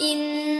إن